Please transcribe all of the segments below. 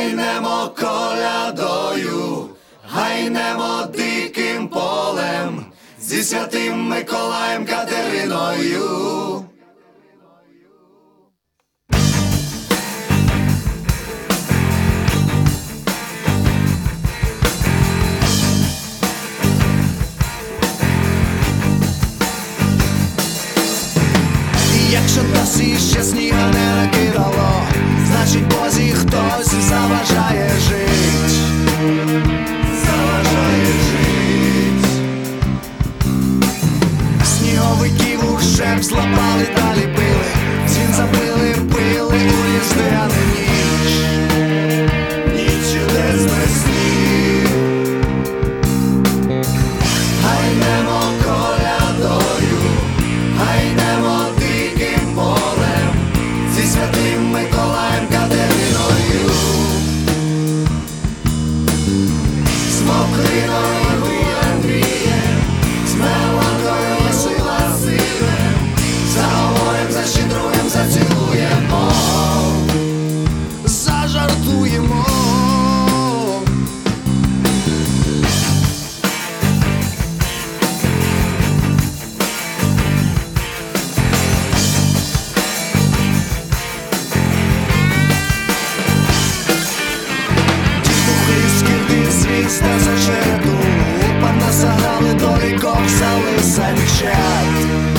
гайнемо колядою, гайнемо диким полем, зі святим Миколаєм. Якщо досі ще снігу не накидало, значить бозі хтось заважає жити. міста зачету, пана загали до ріков залисанчат.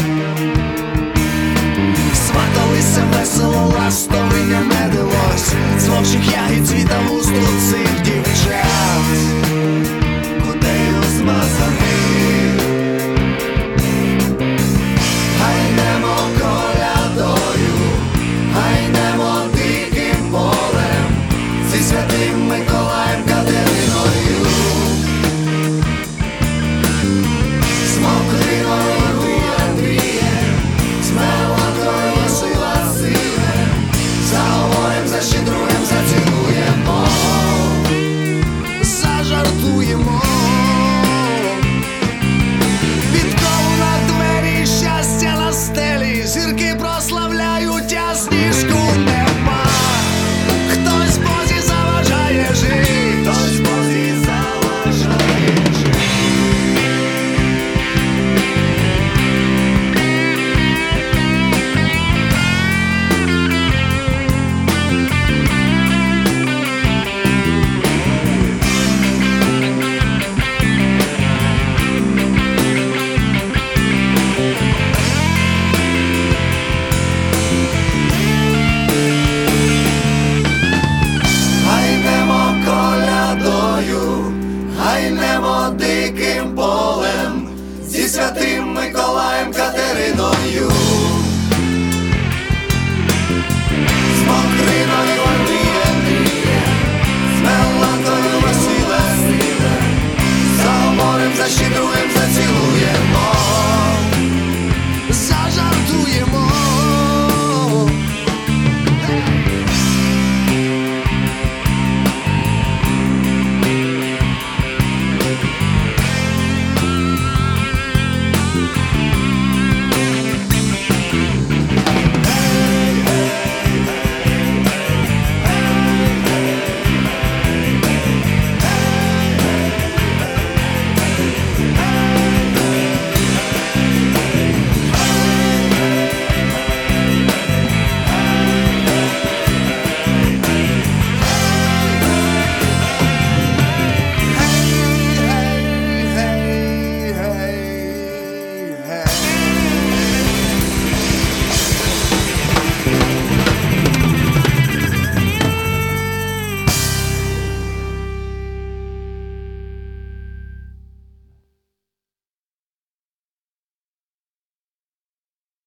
a ti.